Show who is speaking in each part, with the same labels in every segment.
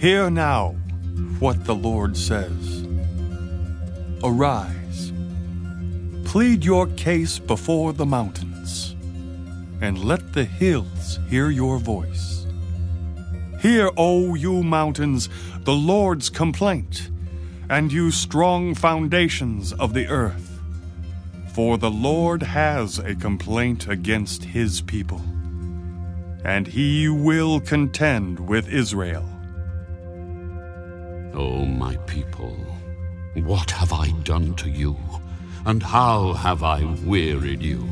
Speaker 1: Hear now what the Lord says Arise, plead your case before the mountains, and let the hills hear your voice. Hear, O you mountains, the Lord's complaint, and you strong foundations of the earth. For the Lord has a complaint against his people, and he will contend with Israel.
Speaker 2: O my people, what have I done to you, and how have I wearied you?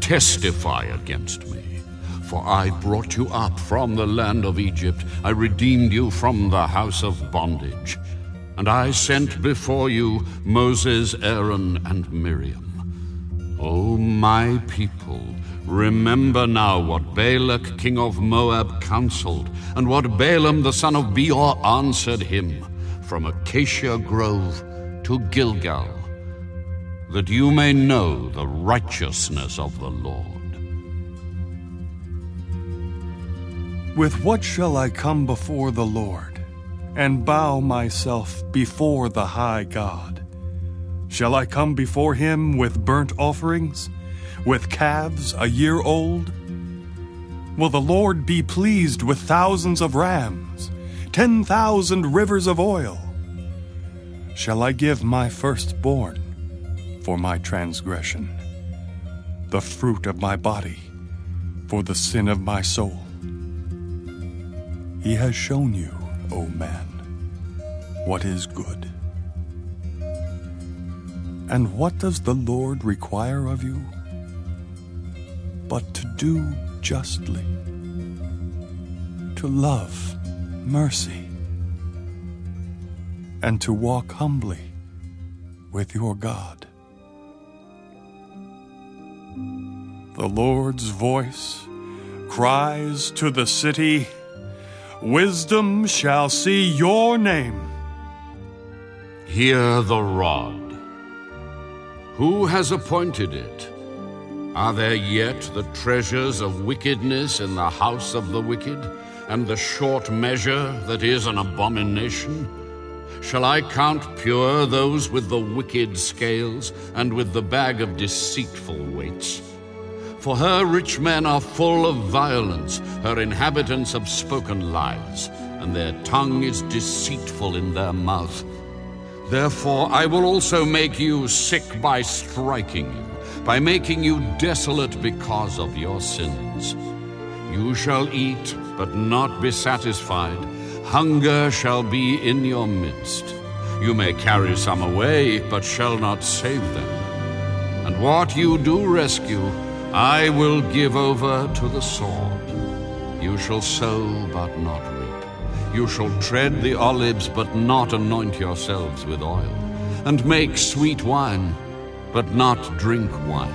Speaker 2: Testify against me. For I brought you up from the land of Egypt, I redeemed you from the house of bondage. And I sent before you Moses, Aaron, and Miriam. O my people, remember now what Balak king of Moab counseled, and what Balaam the son of Beor answered him, from Acacia Grove to Gilgal, that you may know the righteousness of the Lord.
Speaker 1: With what shall I come before the Lord, and bow myself before the high God? Shall I come before him with burnt offerings, with calves a year old? Will the Lord be pleased with thousands of rams, ten thousand rivers of oil? Shall I give my firstborn for my transgression, the fruit of my body for the sin of my soul? He has shown you, O man, what is good. And what does the Lord require of you? But to do justly, to love mercy, and to walk humbly with your God. The Lord's voice cries to the city, Wisdom shall see your name.
Speaker 2: Hear the rod. Who has appointed it? Are there yet the treasures of wickedness in the house of the wicked, and the short measure that is an abomination? Shall I count pure those with the wicked scales, and with the bag of deceitful weights? For her rich men are full of violence, her inhabitants have spoken lies, and their tongue is deceitful in their mouth. Therefore I will also make you sick by striking you, by making you desolate because of your sins. You shall eat, but not be satisfied. Hunger shall be in your midst. You may carry some away, but shall not save them. And what you do rescue, I will give over to the sword. You shall sow, but not reap. You shall tread the olives, but not anoint yourselves with oil, and make sweet wine, but not drink wine.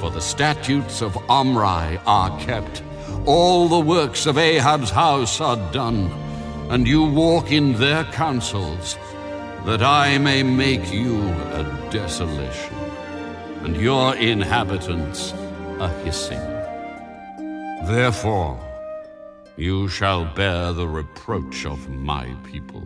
Speaker 2: For the statutes of Omri are kept, all the works of Ahab's house are done, and you walk in their counsels, that I may make you a desolation, and your inhabitants a hissing. Therefore, you shall bear the reproach of my people.